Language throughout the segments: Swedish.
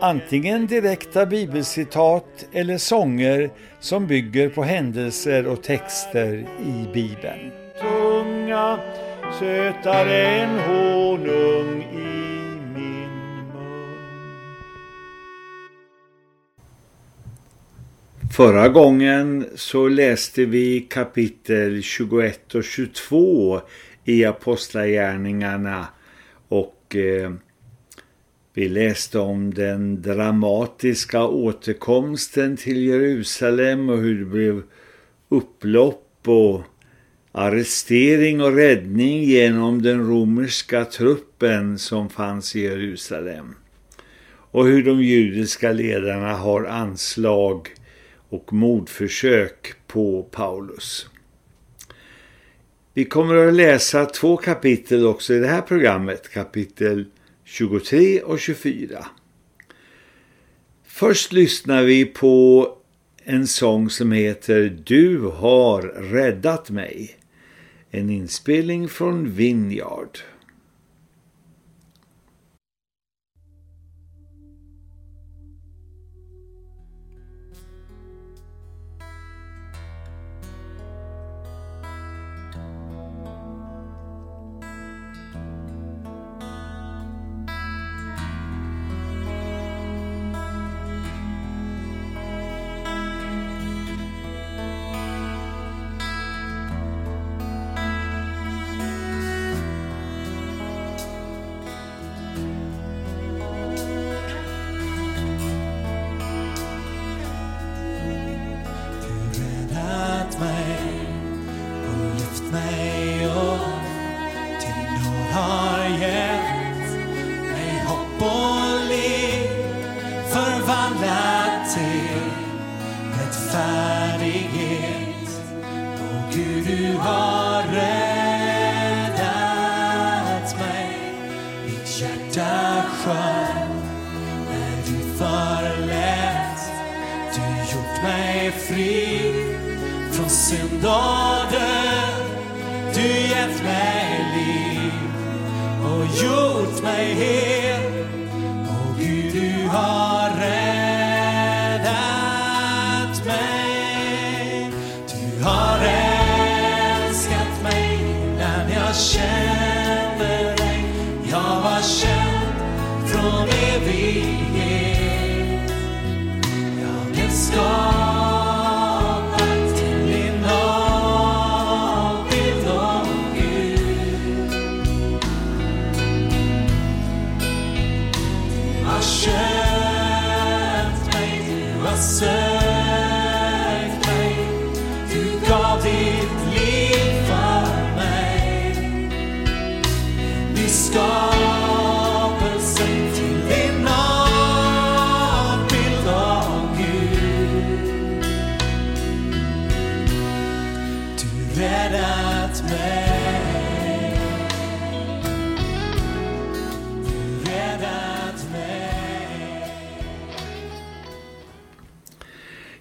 antingen direkta bibelcitat eller sånger som bygger på händelser och texter i Bibeln. Tunga, sötare än honung i min mun. Förra gången så läste vi kapitel 21 och 22 i Apostlagärningarna och eh, vi läste om den dramatiska återkomsten till Jerusalem och hur det blev upplopp och arrestering och räddning genom den romerska truppen som fanns i Jerusalem. Och hur de judiska ledarna har anslag och mordförsök på Paulus. Vi kommer att läsa två kapitel också i det här programmet, kapitel 23 och 24. Först lyssnar vi på en sång som heter Du har räddat mig. En inspelning från Vineyard.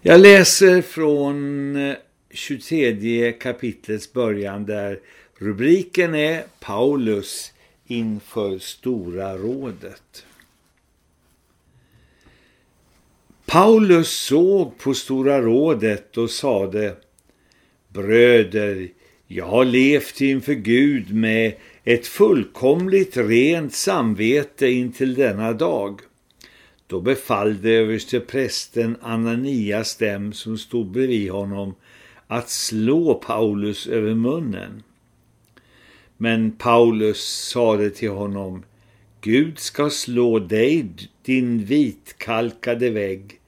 Jag läser från eh, 23 kapitlets början där rubriken är Paulus inför Stora rådet. Paulus såg på Stora rådet och sade Bröder, jag har levt inför Gud med ett fullkomligt rent samvete intill denna dag. Då befallde överste prästen Ananias dem som stod bredvid honom att slå Paulus över munnen. Men Paulus sade till honom, Gud ska slå dig, din vitkalkade vägg.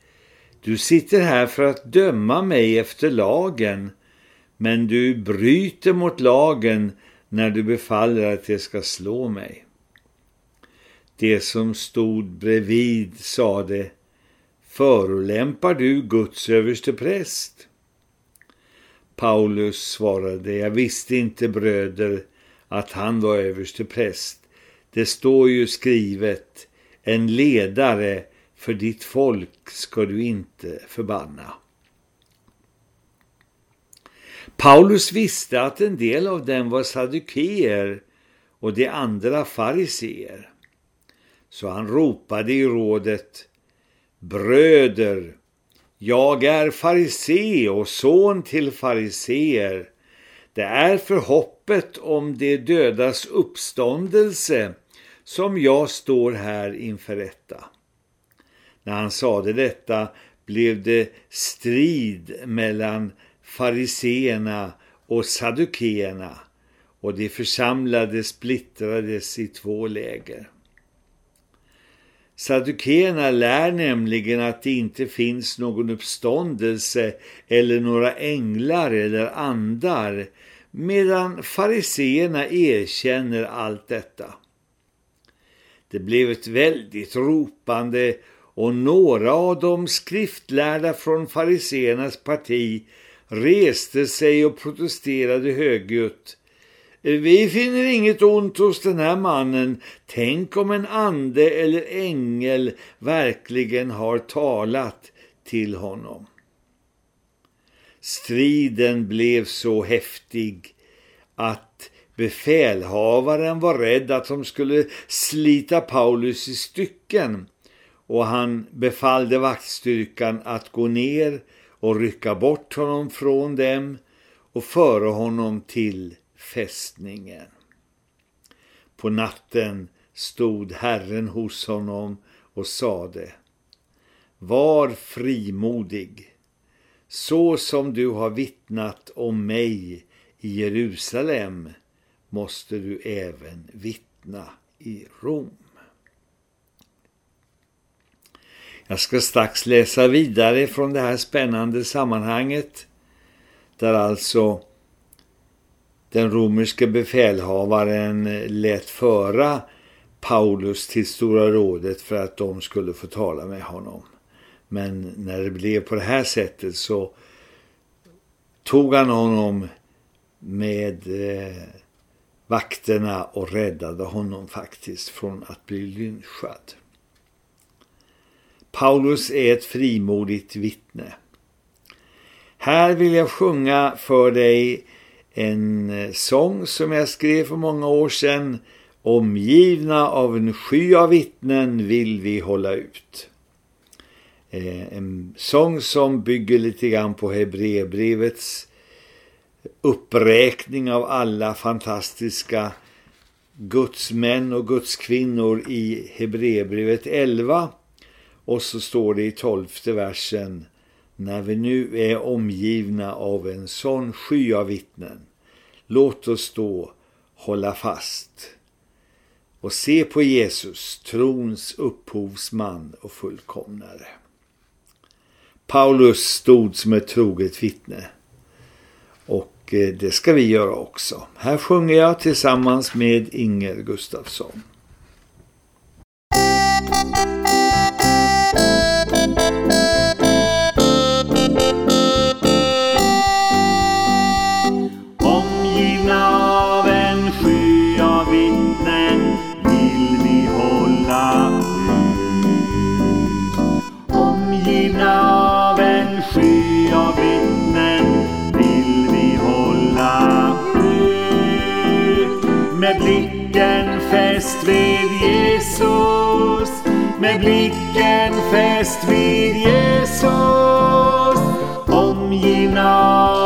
Du sitter här för att döma mig efter lagen, men du bryter mot lagen när du befaller att jag ska slå mig. Det som stod bredvid sade Förolämpar du Guds överste präst? Paulus svarade, jag visste inte bröder att han var överste präst. Det står ju skrivet, en ledare för ditt folk ska du inte förbanna. Paulus visste att en del av dem var sadukeer och de andra fariseer. Så han ropade i rådet, Bröder, jag är farisé och son till fariseer. Det är för hoppet om det dödas uppståndelse som jag står här inför rätta. När han sade detta blev det strid mellan fariseerna och sadukeerna och de församlade splittrades i två läger. Saddukéerna lär nämligen att det inte finns någon uppståndelse eller några änglar eller andar medan fariseerna erkänner allt detta. Det blev ett väldigt ropande och några av de skriftlärda från fariseernas parti reste sig och protesterade högljutt. Vi finner inget ont hos den här mannen. Tänk om en ande eller ängel verkligen har talat till honom. Striden blev så häftig att befälhavaren var rädd att de skulle slita Paulus i stycken och han befallde vaktstyrkan att gå ner och rycka bort honom från dem och föra honom till fästningen. På natten stod Herren hos honom och sade Var frimodig, så som du har vittnat om mig i Jerusalem måste du även vittna i Rom. Jag ska strax läsa vidare från det här spännande sammanhanget där alltså den romerske befälhavaren lät föra Paulus till Stora rådet för att de skulle få tala med honom. Men när det blev på det här sättet så tog han honom med eh, vakterna och räddade honom faktiskt från att bli lynchad. Paulus är ett frimodigt vittne. Här vill jag sjunga för dig en eh, sång som jag skrev för många år sedan. Omgivna av en sky av vittnen vill vi hålla ut. Eh, en sång som bygger lite grann på Hebreerbrevets uppräkning av alla fantastiska gudsmän och gudskvinnor i Hebreerbrevet 11 och så står det i tolfte versen när vi nu är omgivna av en sån sky av vittnen, låt oss då hålla fast och se på Jesus, trons upphovsman och fullkomnare. Paulus stod som ett troget vittne och eh, det ska vi göra också. Här sjunger jag tillsammans med Inger Gustafsson. Med blicken fäst vid Jesus omgivna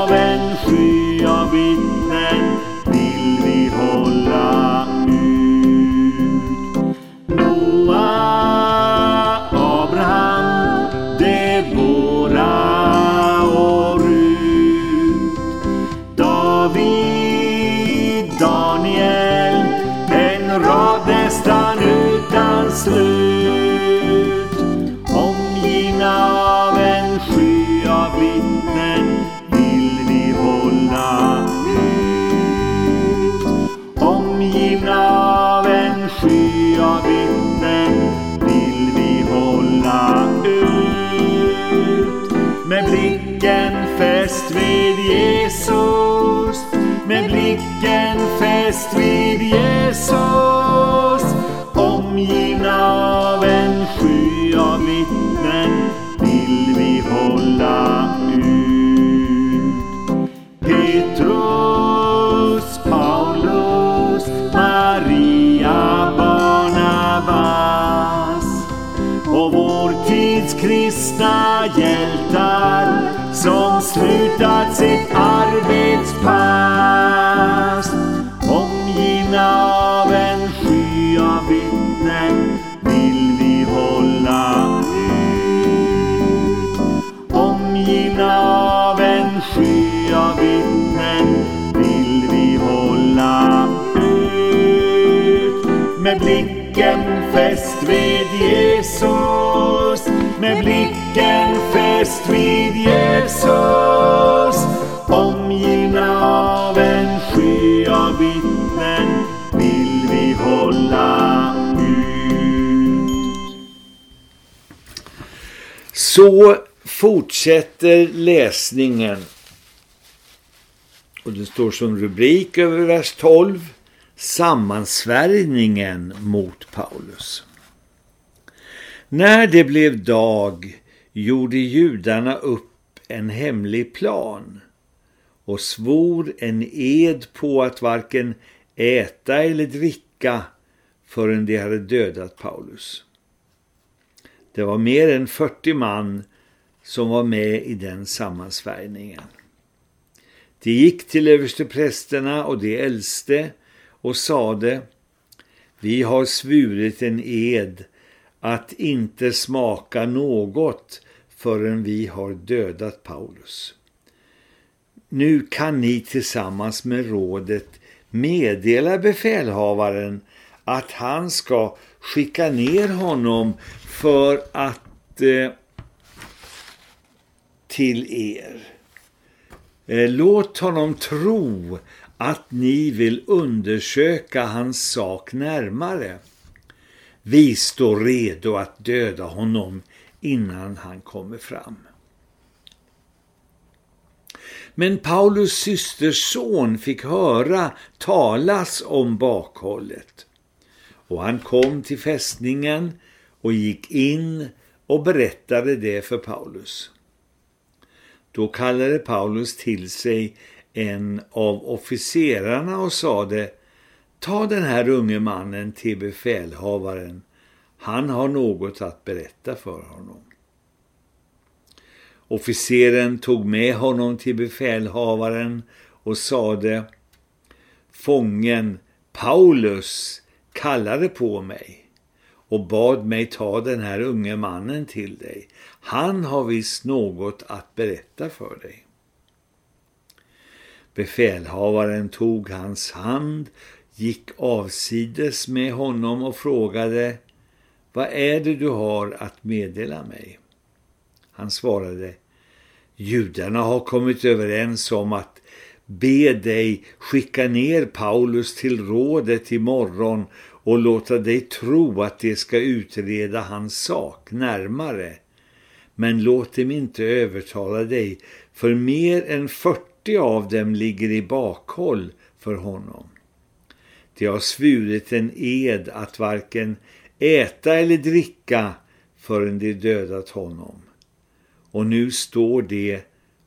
Så fortsätter läsningen. Och det står som rubrik över vers 12. Sammansvärjningen mot Paulus. När det blev dag gjorde judarna upp en hemlig plan och svor en ed på att varken äta eller dricka förrän de hade dödat Paulus. Det var mer än 40 man som var med i den sammansvärjningen. De gick till översteprästerna och de äldste och sade Vi har svurit en ed att inte smaka något förrän vi har dödat Paulus. Nu kan ni tillsammans med rådet meddela befälhavaren att han ska skicka ner honom för att eh, till er. Eh, låt honom tro att ni vill undersöka hans sak närmare. Vi står redo att döda honom innan han kommer fram. Men Paulus systers son fick höra talas om bakhållet. Och han kom till fästningen och gick in och berättade det för Paulus. Då kallade Paulus till sig en av officerarna och sade Ta den här unge mannen till befälhavaren. Han har något att berätta för honom. Officeren tog med honom till befälhavaren och sade Fången Paulus kallade på mig och bad mig ta den här unge mannen till dig. Han har visst något att berätta för dig. Befälhavaren tog hans hand, gick avsides med honom och frågade Vad är det du har att meddela mig? Han svarade Judarna har kommit överens om att be dig skicka ner Paulus till rådet imorgon och låta dig tro att det ska utreda hans sak närmare. Men låt dem inte övertala dig, för mer än 40 av dem ligger i bakhåll för honom. De har svurit en ed att varken äta eller dricka förrän de dödat honom. Och nu står de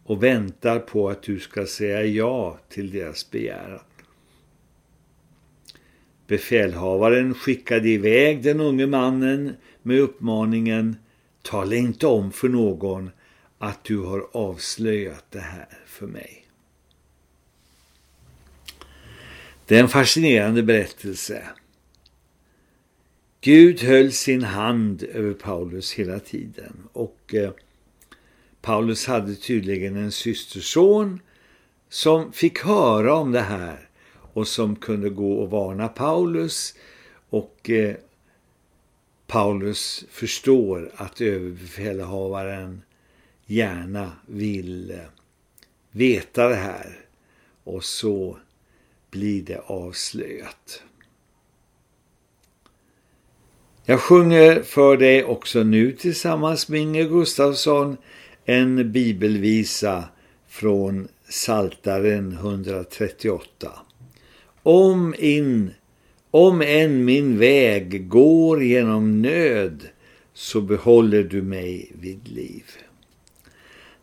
och väntar på att du ska säga ja till deras begäran. Befälhavaren skickade iväg den unge mannen med uppmaningen Tala inte om för någon att du har avslöjat det här för mig. Det är en fascinerande berättelse. Gud höll sin hand över Paulus hela tiden och eh, Paulus hade tydligen en systerson som fick höra om det här och som kunde gå och varna Paulus och eh, Paulus förstår att överbefälhavaren gärna vill eh, veta det här och så blir det avslöjat. Jag sjunger för dig också nu tillsammans med Inge Gustafsson en bibelvisa från Saltaren 138 om in om än min väg går genom nöd så behåller du mig vid liv.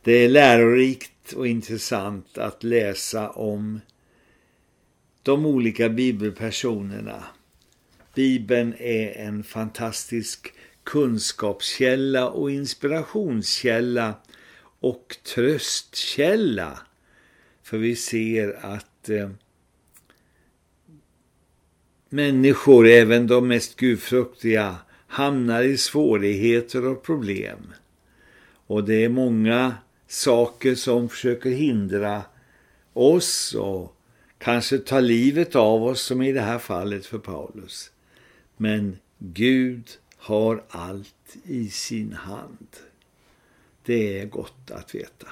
Det är lärorikt och intressant att läsa om de olika bibelpersonerna. Bibeln är en fantastisk kunskapskälla och inspirationskälla och tröstkälla. För vi ser att eh, människor, även de mest gudfruktiga, hamnar i svårigheter och problem. Och det är många saker som försöker hindra oss och kanske ta livet av oss som i det här fallet för Paulus. Men Gud har allt i sin hand. Det är gott att veta.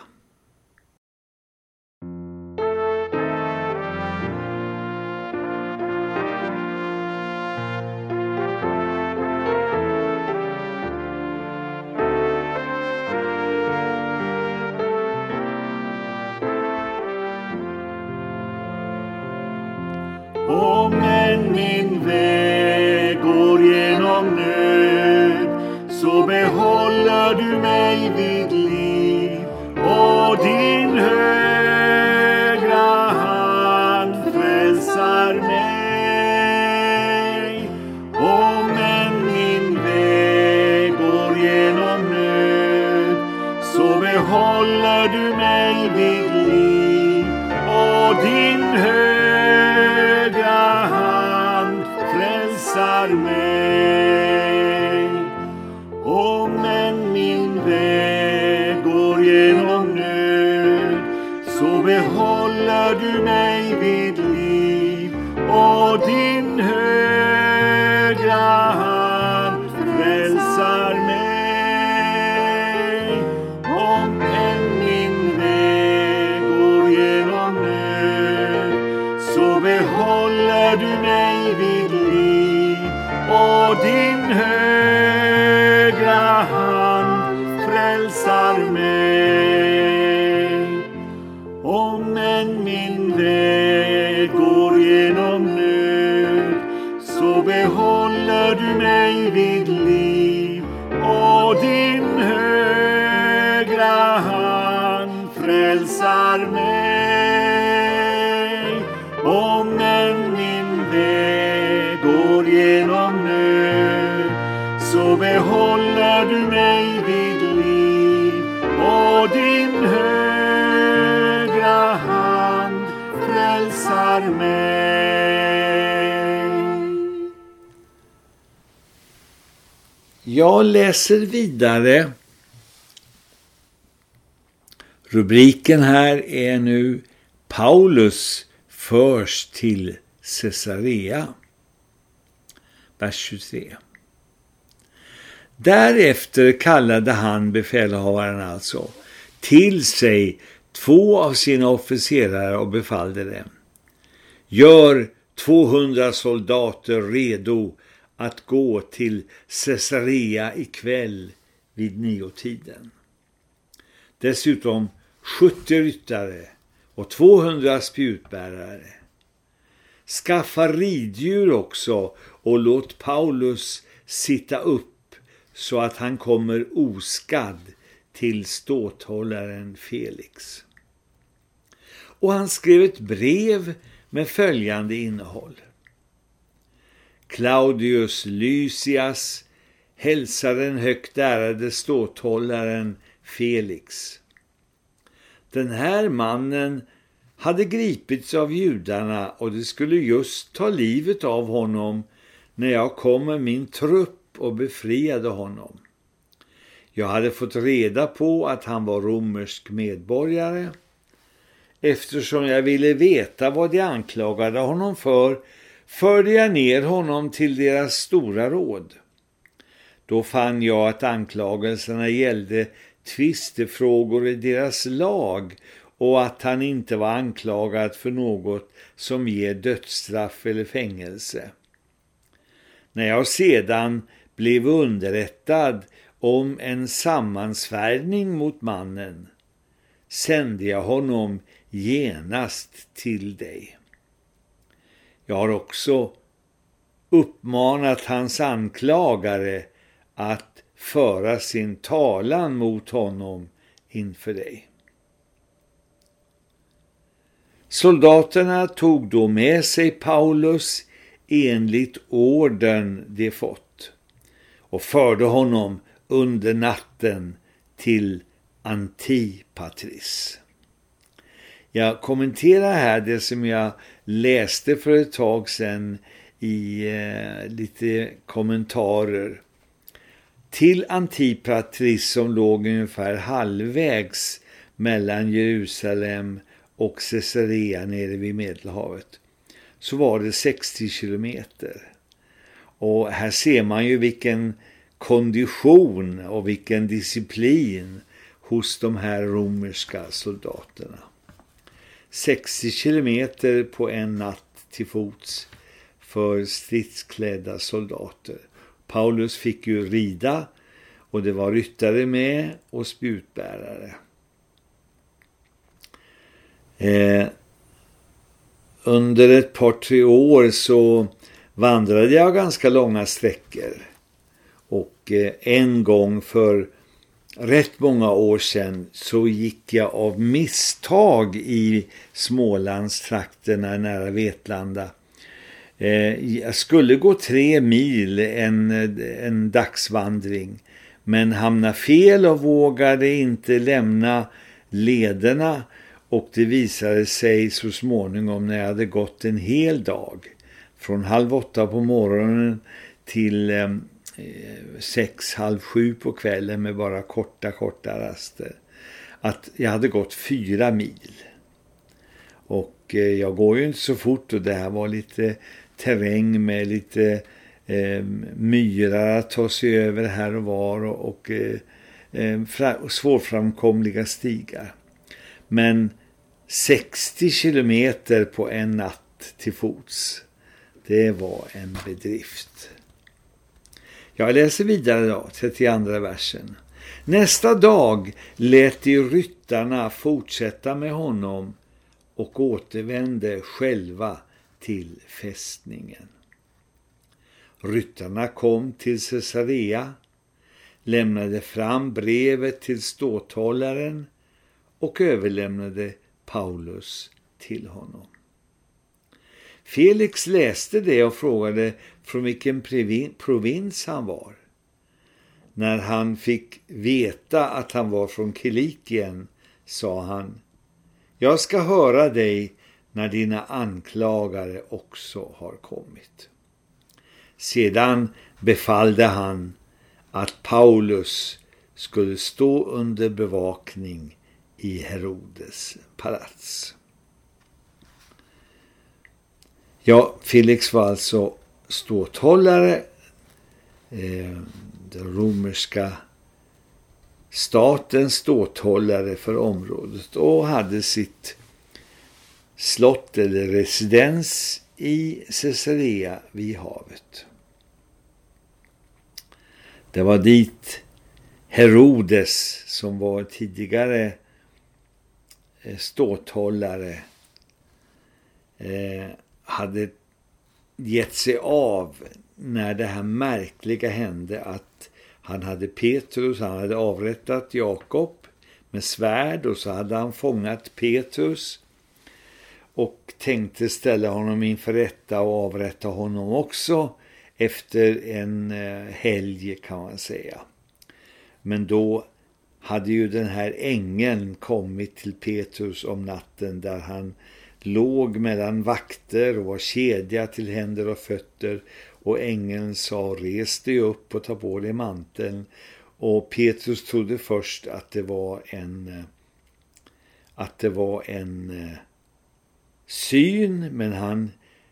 baby. Jag läser vidare. Rubriken här är nu Paulus förs till Caesarea. Vers 23. Därefter kallade han befälhavaren alltså till sig två av sina officerare och befallde dem. Gör 200 soldater redo att gå till Caesarea ikväll vid niotiden. Dessutom 70 ryttare och 200 spjutbärare. Skaffa riddjur också och låt Paulus sitta upp så att han kommer oskadd till ståthållaren Felix. Och han skrev ett brev med följande innehåll. Claudius Lysias hälsar den högt ärade ståthållaren Felix. Den här mannen hade gripits av judarna och det skulle just ta livet av honom när jag kom med min trupp och befriade honom. Jag hade fått reda på att han var romersk medborgare. Eftersom jag ville veta vad de anklagade honom för förde jag ner honom till deras stora råd. Då fann jag att anklagelserna gällde tvistefrågor i deras lag och att han inte var anklagad för något som ger dödsstraff eller fängelse. När jag sedan blev underrättad om en sammansvärjning mot mannen sände jag honom genast till dig. Jag har också uppmanat hans anklagare att föra sin talan mot honom inför dig. Soldaterna tog då med sig Paulus enligt orden de fått och förde honom under natten till Antipatris. Jag kommenterar här det som jag läste för ett tag sedan i eh, lite kommentarer. Till Antipatris som låg ungefär halvvägs mellan Jerusalem och Caesarea nere vid Medelhavet så var det 60 kilometer. Och här ser man ju vilken kondition och vilken disciplin hos de här romerska soldaterna. 60 kilometer på en natt till fots för stridsklädda soldater. Paulus fick ju rida och det var ryttare med och spjutbärare. Eh, under ett par tre år så vandrade jag ganska långa sträckor. Och eh, en gång för rätt många år sedan så gick jag av misstag i Smålandstrakterna nära Vetlanda. Eh, jag skulle gå tre mil en, en dagsvandring men hamnade fel och vågade inte lämna lederna och det visade sig så småningom när jag hade gått en hel dag från halv åtta på morgonen till eh, Eh, sex, halv sju på kvällen med bara korta, korta raster. Att jag hade gått fyra mil. Och eh, jag går ju inte så fort och det här var lite terräng med lite eh, myrar att ta sig över här och var och, och eh, eh svårframkomliga stigar. Men 60 kilometer på en natt till fots. Det var en bedrift. Jag läser vidare då, 32 versen. Nästa dag lät de ryttarna fortsätta med honom och återvände själva till fästningen. Ryttarna kom till Caesarea, lämnade fram brevet till ståthållaren och överlämnade Paulus till honom. Felix läste det och frågade från vilken provins han var. När han fick veta att han var från Kilikien sa han Jag ska höra dig när dina anklagare också har kommit. Sedan befallde han att Paulus skulle stå under bevakning i Herodes palats. Ja, Felix var alltså ståthållare, eh, den romerska statens ståthållare för området och hade sitt slott eller residens i Caesarea vid havet. Det var dit Herodes som var tidigare eh, ståthållare eh, hade gett sig av när det här märkliga hände att han hade Petrus, han hade avrättat Jakob med svärd och så hade han fångat Petrus och tänkte ställa honom inför rätta och avrätta honom också efter en eh, helg kan man säga. Men då hade ju den här ängeln kommit till Petrus om natten där han låg mellan vakter och var kedja till händer och fötter och ängeln sa res dig upp och ta på dig manteln och Petrus trodde först att det var en att det var en syn men han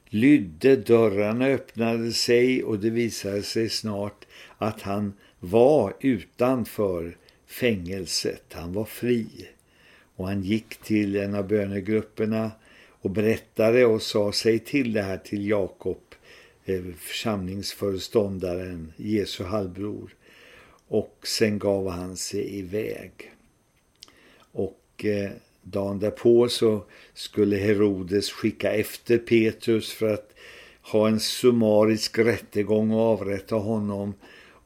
lydde, dörrarna öppnade sig och det visade sig snart att han var utanför fängelset. Han var fri och han gick till en av bönegrupperna och berättade och sa sig till det här till Jakob, eh, församlingsföreståndaren, Jesu halvbror. Och sen gav han sig iväg. Och eh, dagen därpå så skulle Herodes skicka efter Petrus för att ha en summarisk rättegång och avrätta honom.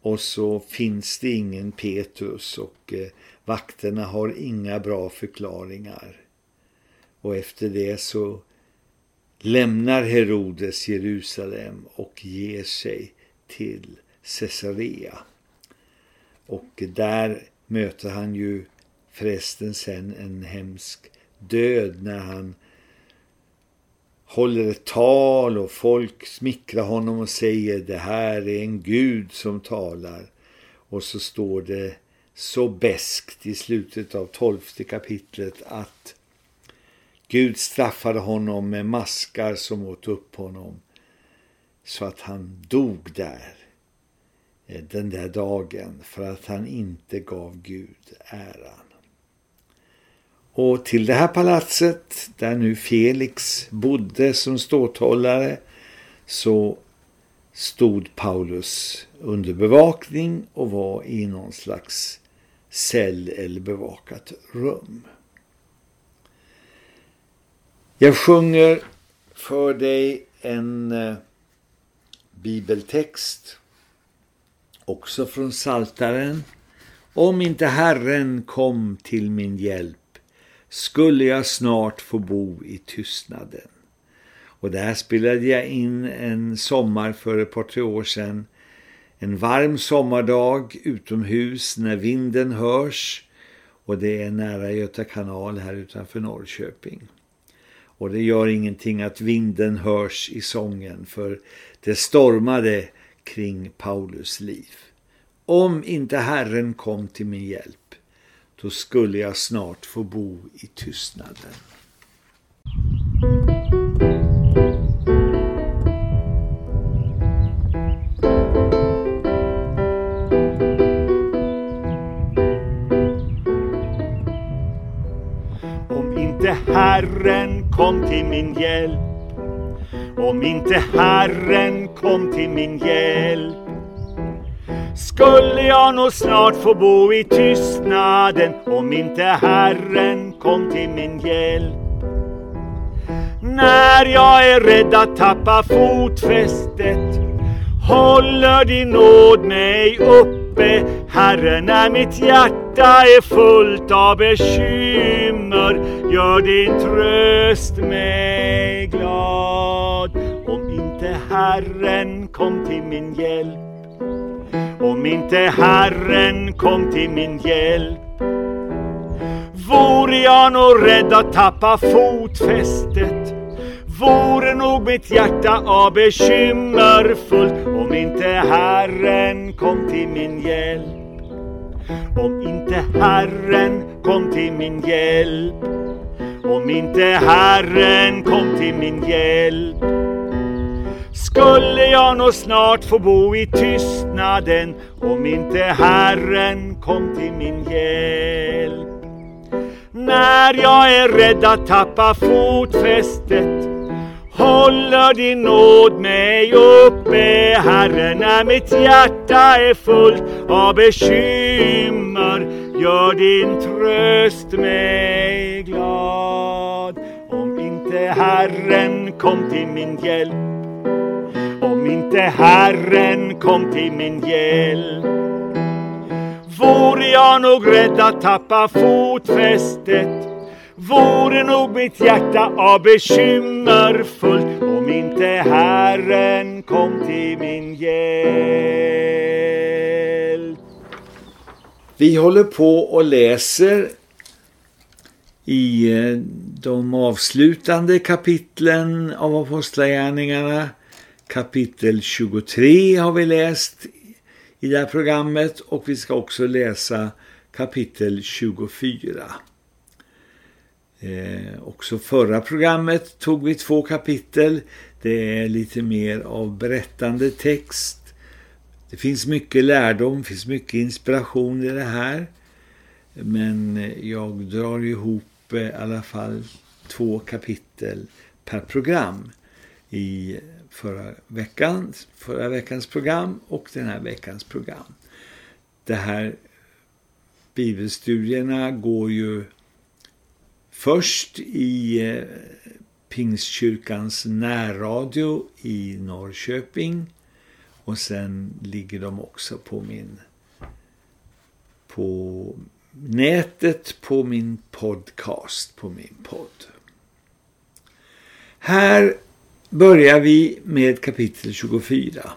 Och så finns det ingen Petrus och eh, vakterna har inga bra förklaringar. Och efter det så lämnar Herodes Jerusalem och ger sig till Caesarea. Och där möter han ju förresten sen en hemsk död när han håller ett tal och folk smickrar honom och säger det här är en Gud som talar. Och så står det så bäst i slutet av tolfte kapitlet att Gud straffade honom med maskar som åt upp honom så att han dog där eh, den där dagen för att han inte gav Gud äran. Och till det här palatset där nu Felix bodde som ståthållare så stod Paulus under bevakning och var i någon slags cell eller bevakat rum. Jag sjunger för dig en eh, bibeltext också från Saltaren. Om inte Herren kom till min hjälp skulle jag snart få bo i tystnaden. Och där spelade jag in en sommar för ett par tre år sedan. En varm sommardag utomhus när vinden hörs och det är nära Göta kanal här utanför Norrköping. Och det gör ingenting att vinden hörs i sången för det stormade kring Paulus liv. Om inte Herren kom till min hjälp då skulle jag snart få bo i tystnaden. Om inte Herren kom till min hjälp Om inte Herren kom till min hjälp skulle jag nog snart få bo i tystnaden om inte Herren kom till min hjälp. När jag är rädd att tappa fotfästet håller din nåd mig uppe. Herren är mitt hjärta hjärta är fullt av bekymmer gör din tröst mig glad. Om inte Herren kom till min hjälp om inte Herren kom till min hjälp. Vore jag nog rädd att tappa fotfästet vore nog mitt hjärta av bekymmer fullt om inte Herren kom till min hjälp. Om inte Herren kom till min hjälp. Om inte Herren kom till min hjälp skulle jag nog snart få bo i tystnaden om inte Herren kom till min hjälp. När jag är rädd att tappa fotfästet håller din nåd mig uppe, Herre, när mitt hjärta är fullt av bekymmer gör din tröst mig glad. Om inte Herren kom till min hjälp om inte Herren kom till min hjälp. Vore jag nog rädd att tappa fotfästet vore nog mitt hjärta av bekymmer fullt om inte Herren kom till min hjälp. Vi håller på och läser i eh, de avslutande kapitlen av Apostlagärningarna kapitel 23 har vi läst i det här programmet och vi ska också läsa kapitel 24. Eh, också förra programmet tog vi två kapitel. Det är lite mer av berättande text. Det finns mycket lärdom, det finns mycket inspiration i det här. Men jag drar ihop eh, i alla fall två kapitel per program i förra veckan, förra veckans program och den här veckans program. Det här bibelstudierna går ju Först i eh, Pingstkyrkans närradio i Norrköping och sen ligger de också på min på nätet på min podcast, på min podd. Här börjar vi med kapitel 24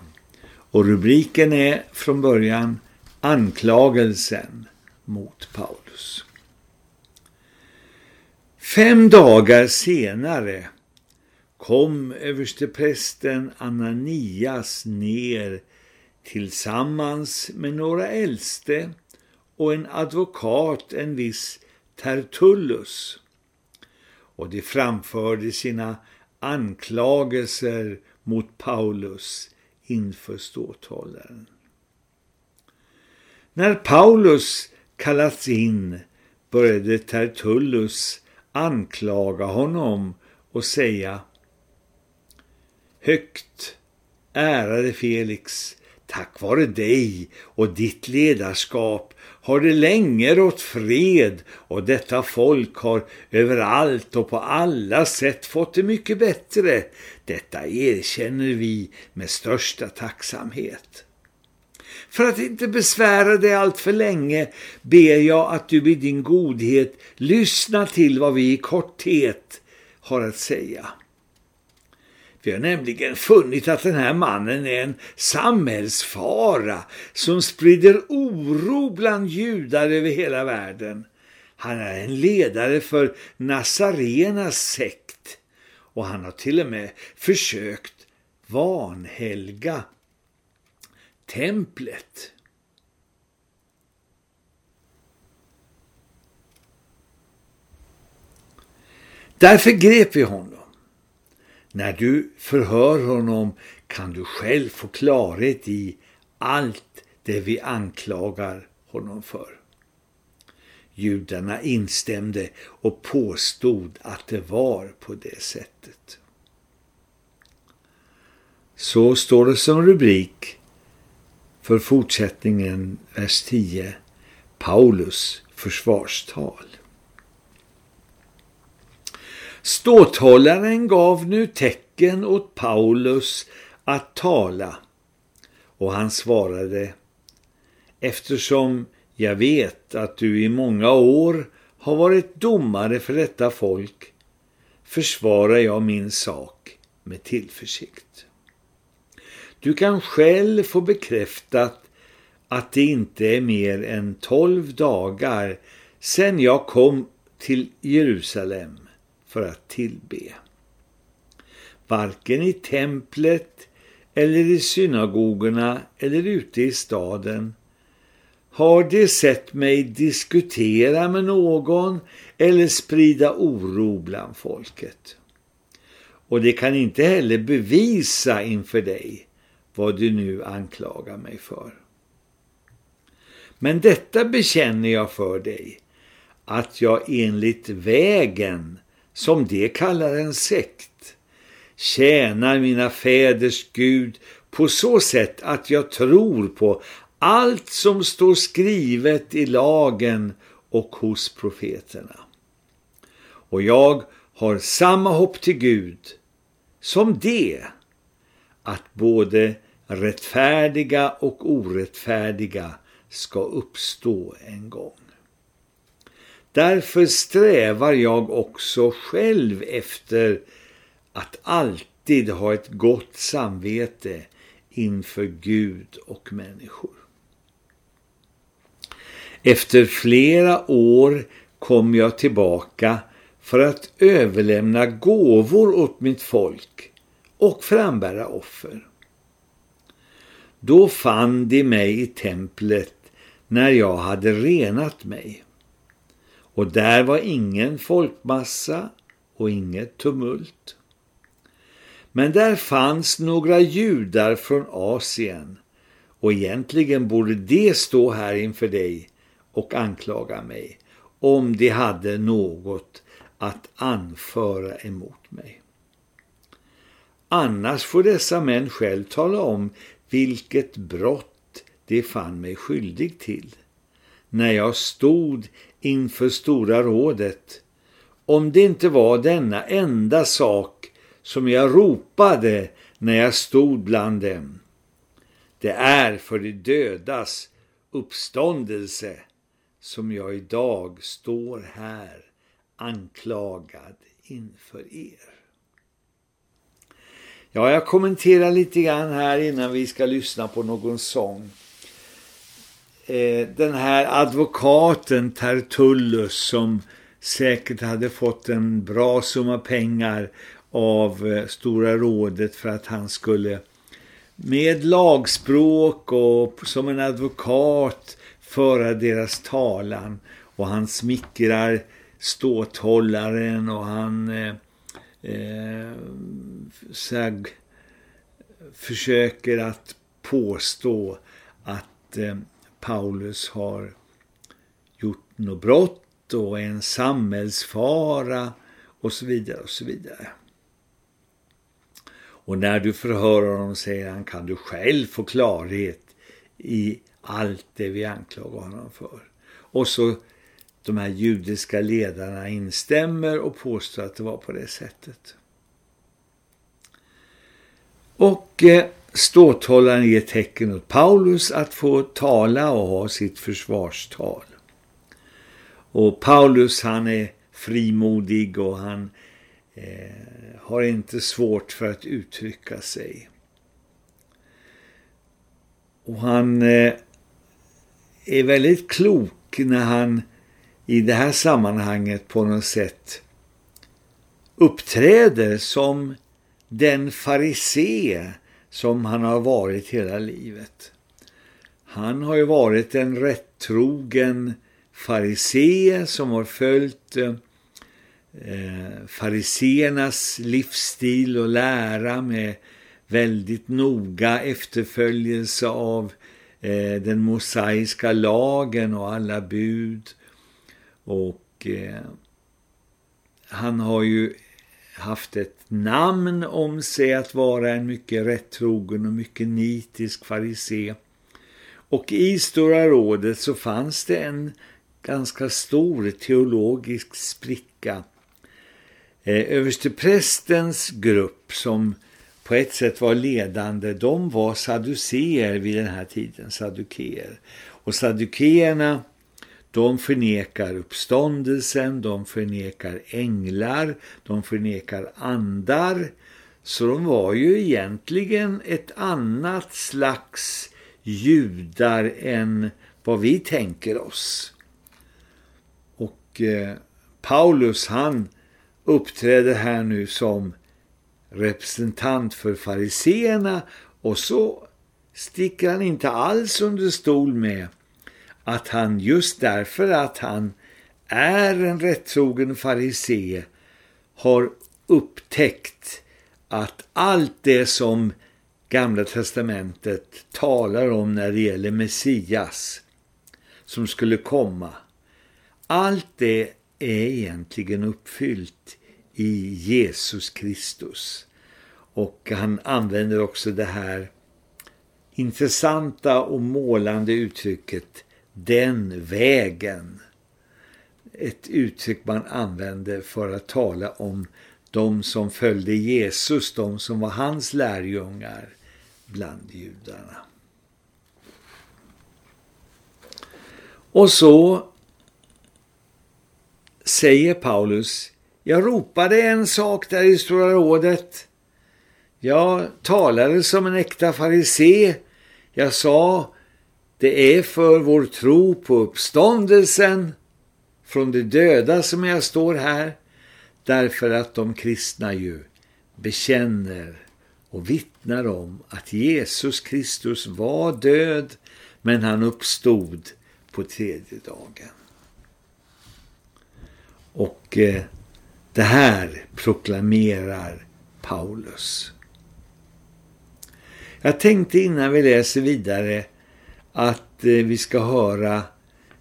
och rubriken är från början Anklagelsen mot Paulus. Fem dagar senare kom översteprästen Ananias ner tillsammans med några äldste och en advokat, en viss Tertullus. Och de framförde sina anklagelser mot Paulus inför ståthållaren. När Paulus kallats in började Tertullus anklaga honom och säga Högt, ärade Felix, tack vare dig och ditt ledarskap har det länge rått fred och detta folk har överallt och på alla sätt fått det mycket bättre. Detta erkänner vi med största tacksamhet. För att inte besvära dig allt för länge ber jag att du i din godhet lyssna till vad vi i korthet har att säga. Vi har nämligen funnit att den här mannen är en samhällsfara som sprider oro bland judar över hela världen. Han är en ledare för Nazarenas sekt och han har till och med försökt vanhelga templet. Därför grep vi honom. När du förhör honom kan du själv få klarhet i allt det vi anklagar honom för. Judarna instämde och påstod att det var på det sättet. Så står det som rubrik för fortsättningen, vers 10, Paulus försvarstal. Ståthållaren gav nu tecken åt Paulus att tala och han svarade Eftersom jag vet att du i många år har varit domare för detta folk försvarar jag min sak med tillförsikt. Du kan själv få bekräftat att det inte är mer än tolv dagar sedan jag kom till Jerusalem för att tillbe. Varken i templet eller i synagogorna eller ute i staden har de sett mig diskutera med någon eller sprida oro bland folket. Och det kan inte heller bevisa inför dig vad du nu anklagar mig för. Men detta bekänner jag för dig, att jag enligt vägen som de kallar en sekt, tjänar mina fäders Gud på så sätt att jag tror på allt som står skrivet i lagen och hos profeterna. Och jag har samma hopp till Gud som det att både rättfärdiga och orättfärdiga ska uppstå en gång. Därför strävar jag också själv efter att alltid ha ett gott samvete inför Gud och människor. Efter flera år kom jag tillbaka för att överlämna gåvor åt mitt folk och frambära offer. Då fann de mig i templet när jag hade renat mig och där var ingen folkmassa och inget tumult. Men där fanns några judar från Asien och egentligen borde de stå här inför dig och anklaga mig om de hade något att anföra emot mig. Annars får dessa män själv tala om vilket brott de fann mig skyldig till när jag stod inför Stora rådet om det inte var denna enda sak som jag ropade när jag stod bland dem. Det är för de dödas uppståndelse som jag idag står här anklagad inför er. Ja, jag kommenterar lite grann här innan vi ska lyssna på någon sång. Eh, den här advokaten Tertullus som säkert hade fått en bra summa pengar av eh, Stora rådet för att han skulle med lagspråk och som en advokat föra deras talan och han smickrar ståthållaren och han eh, eh, sag, försöker att påstå att eh, Paulus har gjort något brott och är en samhällsfara och så vidare och så vidare. Och när du förhör honom säger han kan du själv få klarhet i allt det vi anklagar honom för. Och så de här judiska ledarna instämmer och påstår att det var på det sättet. Och eh, ståthållaren ger tecken åt Paulus att få tala och ha sitt försvarstal. Och Paulus han är frimodig och han eh, har inte svårt för att uttrycka sig. Och han eh, är väldigt klok när han i det här sammanhanget på något sätt uppträder som den farisé som han har varit hela livet. Han har ju varit en rättrogen farisé som har följt eh, fariseernas livsstil och lära med väldigt noga efterföljelse av eh, den mosaiska lagen och alla bud och eh, han har ju haft ett namn om sig att vara en mycket rättrogen och mycket nitisk farisé. Och i Stora rådet så fanns det en ganska stor teologisk spricka. Eh, översteprästens grupp som på ett sätt var ledande, de var saduceer vid den här tiden, sadukeer. Och sadukeerna de förnekar uppståndelsen, de förnekar änglar, de förnekar andar. Så de var ju egentligen ett annat slags judar än vad vi tänker oss. Och eh, Paulus han uppträder här nu som representant för fariseerna och så sticker han inte alls under stol med att han just därför att han är en rättrogen farisé har upptäckt att allt det som Gamla testamentet talar om när det gäller Messias som skulle komma, allt det är egentligen uppfyllt i Jesus Kristus. Och han använder också det här intressanta och målande uttrycket den vägen. Ett uttryck man använde för att tala om de som följde Jesus, de som var hans lärjungar bland judarna. Och så säger Paulus, jag ropade en sak där i Stora rådet. Jag talade som en äkta farisé. Jag sa det är för vår tro på uppståndelsen från de döda som jag står här. Därför att de kristna ju bekänner och vittnar om att Jesus Kristus var död men han uppstod på tredje dagen. Och eh, det här proklamerar Paulus. Jag tänkte innan vi läser vidare att eh, vi ska höra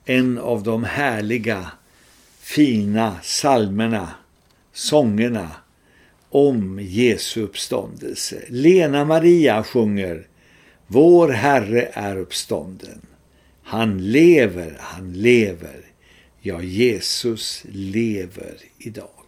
en av de härliga, fina salmerna, sångerna om Jesu uppståndelse. Lena Maria sjunger Vår Herre är uppstånden. Han lever, han lever. Ja, Jesus lever idag.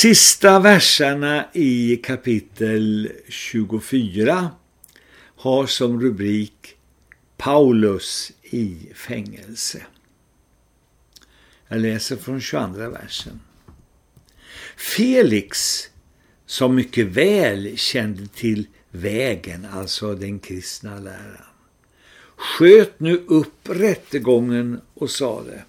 Sista verserna i kapitel 24 har som rubrik Paulus i fängelse. Jag läser från 22 versen. Felix, som mycket väl kände till vägen, alltså den kristna läran, sköt nu upp rättegången och sade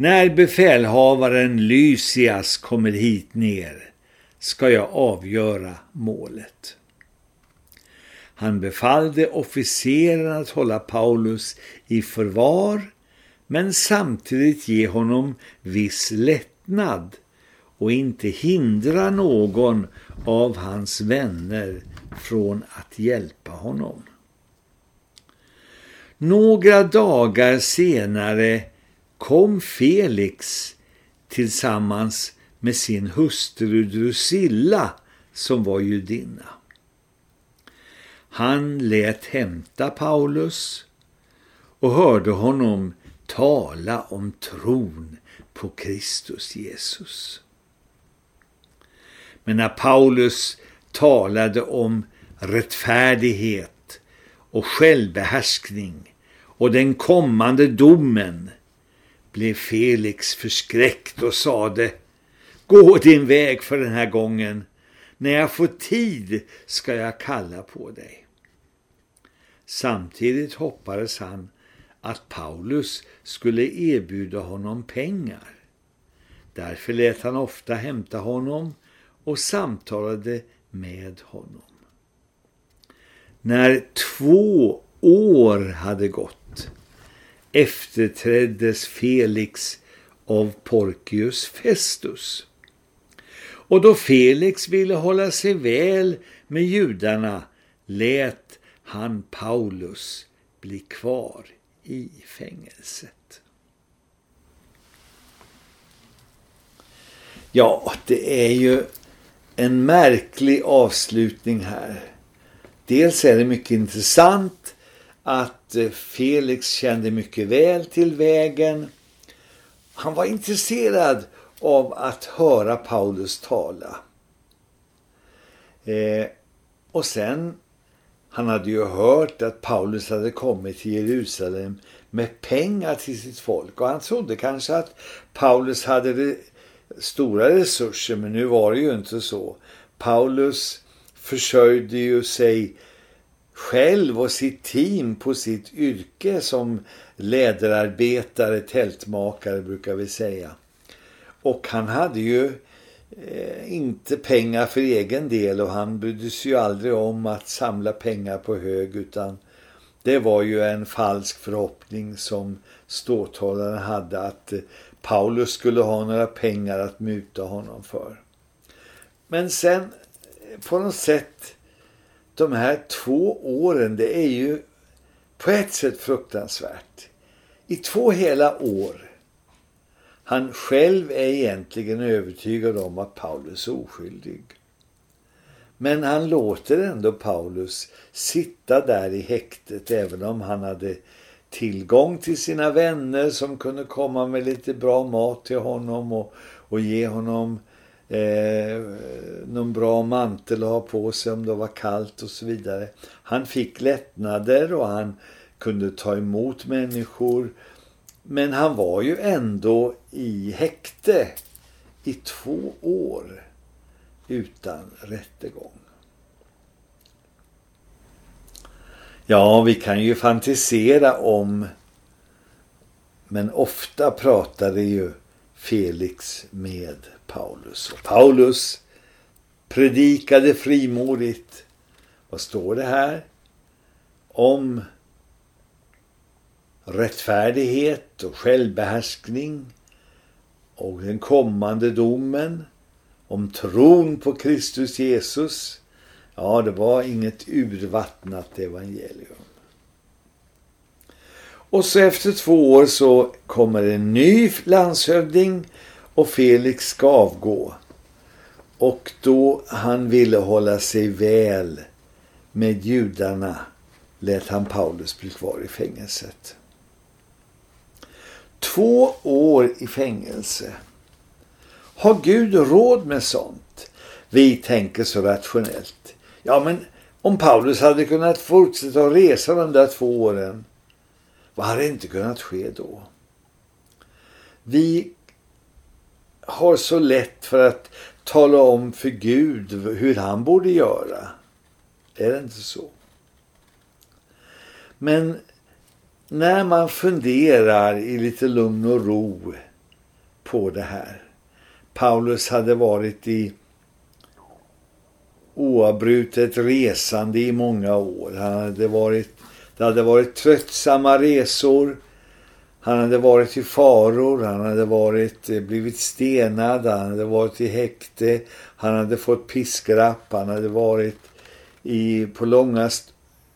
när befälhavaren Lysias kommer hit ner ska jag avgöra målet. Han befallde officeren att hålla Paulus i förvar men samtidigt ge honom viss lättnad och inte hindra någon av hans vänner från att hjälpa honom. Några dagar senare kom Felix tillsammans med sin hustru Drusilla som var judinna. Han lät hämta Paulus och hörde honom tala om tron på Kristus Jesus. Men när Paulus talade om rättfärdighet och självbehärskning och den kommande domen blev Felix förskräckt och sade Gå din väg för den här gången. När jag får tid ska jag kalla på dig. Samtidigt hoppades han att Paulus skulle erbjuda honom pengar. Därför lät han ofta hämta honom och samtalade med honom. När två år hade gått efterträddes Felix av Porcius Festus. Och då Felix ville hålla sig väl med judarna lät han Paulus bli kvar i fängelset. Ja, det är ju en märklig avslutning här. Dels är det mycket intressant att eh, Felix kände mycket väl till vägen. Han var intresserad av att höra Paulus tala. Eh, och sen, han hade ju hört att Paulus hade kommit till Jerusalem med pengar till sitt folk. Och han trodde kanske att Paulus hade stora resurser, men nu var det ju inte så. Paulus försörjde ju sig själv och sitt team på sitt yrke som läderarbetare, tältmakare brukar vi säga. Och han hade ju eh, inte pengar för egen del och han brydde sig ju aldrig om att samla pengar på hög utan det var ju en falsk förhoppning som ståthållaren hade att eh, Paulus skulle ha några pengar att muta honom för. Men sen eh, på något sätt de här två åren, det är ju på ett sätt fruktansvärt. I två hela år. Han själv är egentligen övertygad om att Paulus är oskyldig. Men han låter ändå Paulus sitta där i häktet även om han hade tillgång till sina vänner som kunde komma med lite bra mat till honom och, och ge honom eh, någon bra mantel att ha på sig om det var kallt och så vidare. Han fick lättnader och han kunde ta emot människor. Men han var ju ändå i häkte i två år utan rättegång. Ja, vi kan ju fantisera om, men ofta pratade ju Felix med Paulus. Och Paulus predikade frimodigt. Vad står det här? Om rättfärdighet och självbehärskning och den kommande domen om tron på Kristus Jesus. Ja, det var inget urvattnat evangelium. Och så efter två år så kommer en ny landshövding och Felix ska avgå. Och då han ville hålla sig väl med judarna lät han Paulus bli kvar i fängelset. Två år i fängelse. Har Gud råd med sånt? Vi tänker så rationellt. Ja, men om Paulus hade kunnat fortsätta att resa de där två åren, vad hade inte kunnat ske då? Vi har så lätt för att tala om för Gud hur han borde göra. Är det inte så? Men när man funderar i lite lugn och ro på det här. Paulus hade varit i oavbrutet resande i många år. Han hade varit, det hade varit tröttsamma resor. Han hade varit i faror, han hade varit, eh, blivit stenad, han hade varit i häkte, han hade fått piskrapp, han hade varit i, på långa,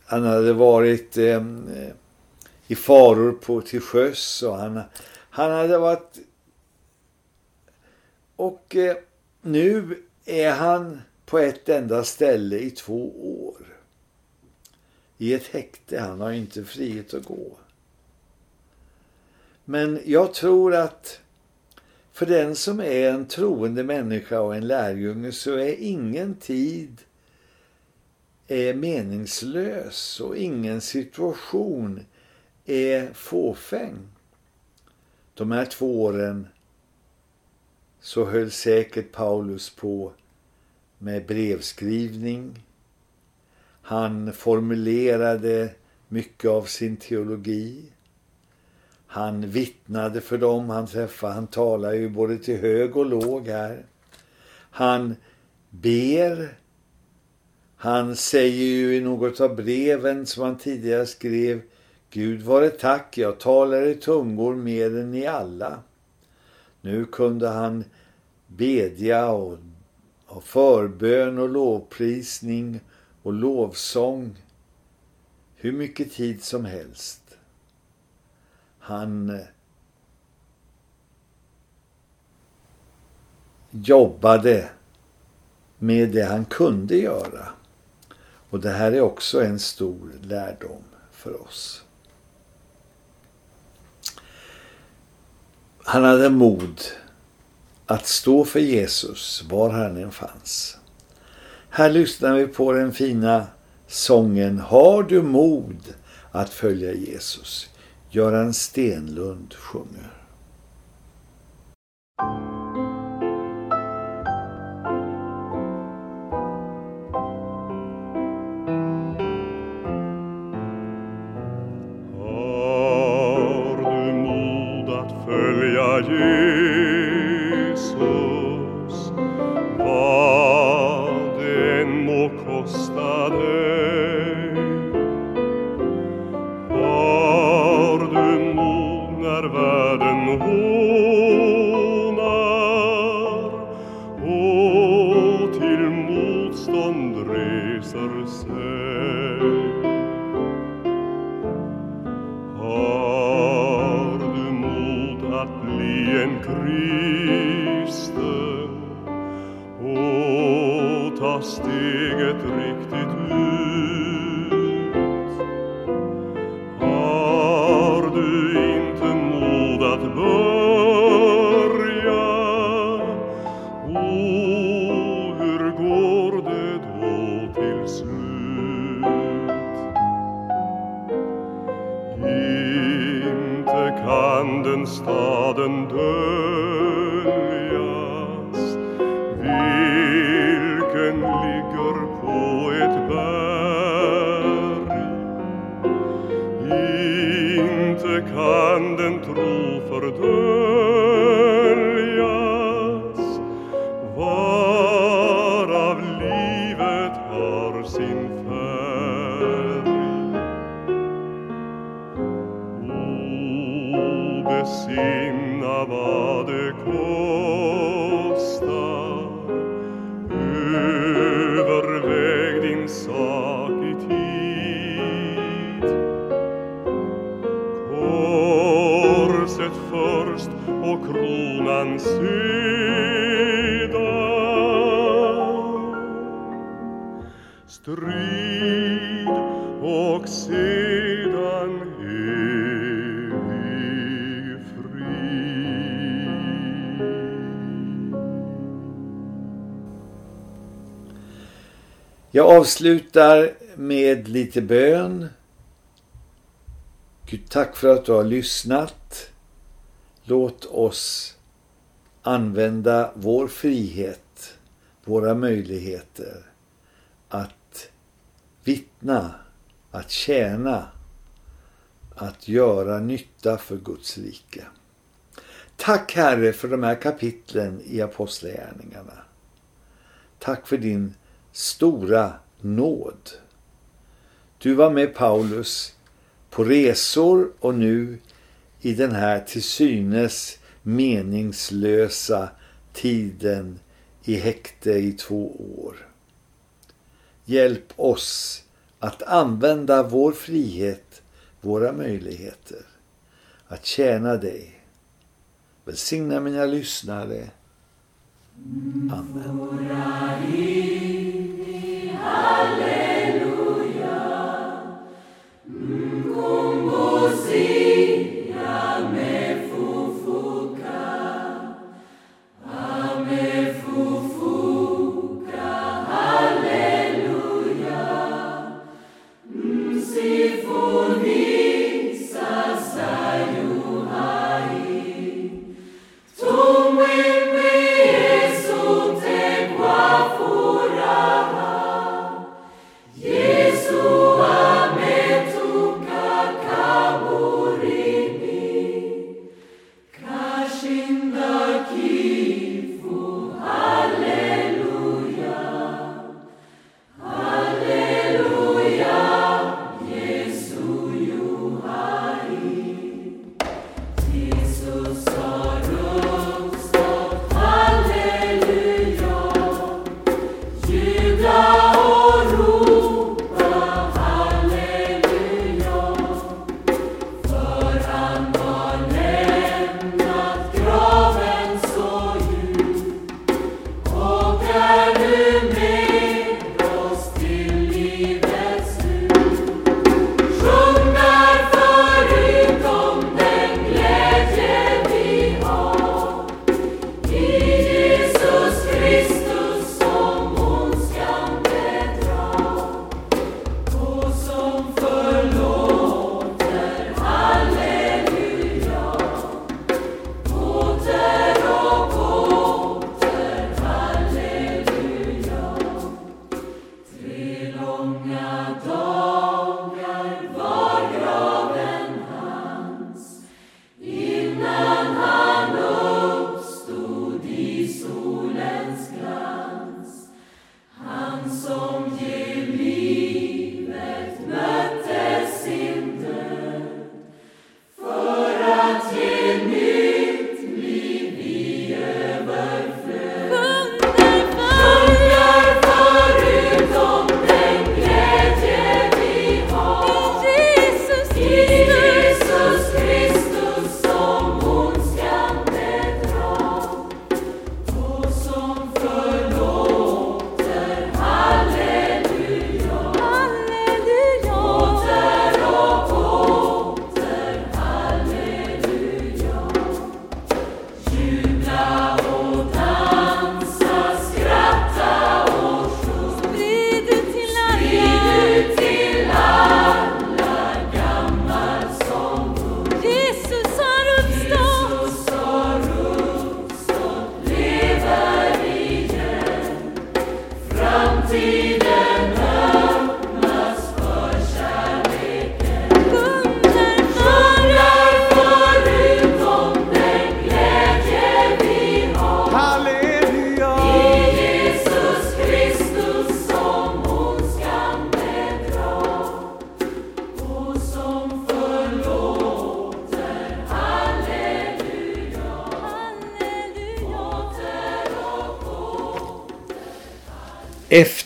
han hade varit ehm, eh, i faror på, till sjöss och han, han hade varit och eh, nu är han på ett enda ställe i två år. I ett häkte, han har inte frihet att gå. Men jag tror att för den som är en troende människa och en lärjunge så är ingen tid är meningslös och ingen situation är fåfäng. De här två åren så höll säkert Paulus på med brevskrivning. Han formulerade mycket av sin teologi. Han vittnade för dem han träffade. Han talar ju både till hög och låg här. Han ber. Han säger ju i något av breven som han tidigare skrev Gud vare tack, jag talar i tungor mer än ni alla. Nu kunde han bedja och ha förbön och lovprisning och lovsång hur mycket tid som helst. Han eh, jobbade med det han kunde göra. Och det här är också en stor lärdom för oss. Han hade mod att stå för Jesus var han än fanns. Här lyssnar vi på den fina sången Har du mod att följa Jesus? Göran Stenlund sjunger. Avslutar med lite bön. Gud, tack för att du har lyssnat. Låt oss använda vår frihet, våra möjligheter att vittna, att tjäna, att göra nytta för Guds rike. Tack Herre för de här kapitlen i Apostlagärningarna. Tack för din stora nåd. Du var med Paulus på resor och nu i den här till synes meningslösa tiden i häkte i två år. Hjälp oss att använda vår frihet, våra möjligheter, att tjäna dig. Välsigna mina lyssnare. Amen.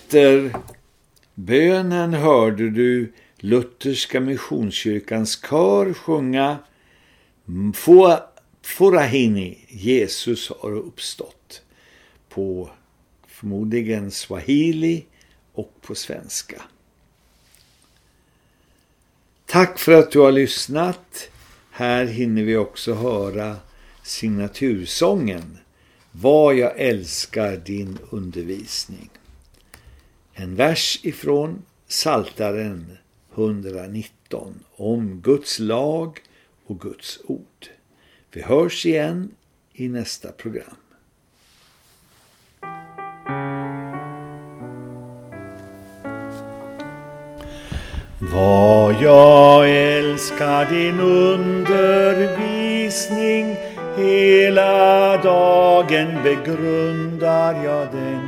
Efter bönen hörde du Lutherska missionskyrkans kör sjunga Forahini, Jesus har uppstått på förmodligen swahili och på svenska. Tack för att du har lyssnat. Här hinner vi också höra signatursången Vad jag älskar din undervisning. En vers ifrån Saltaren 119 om Guds lag och Guds ord. Vi hörs igen i nästa program. Vad jag älskar din undervisning Hela dagen begrundar jag den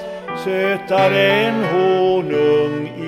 Sötare än honung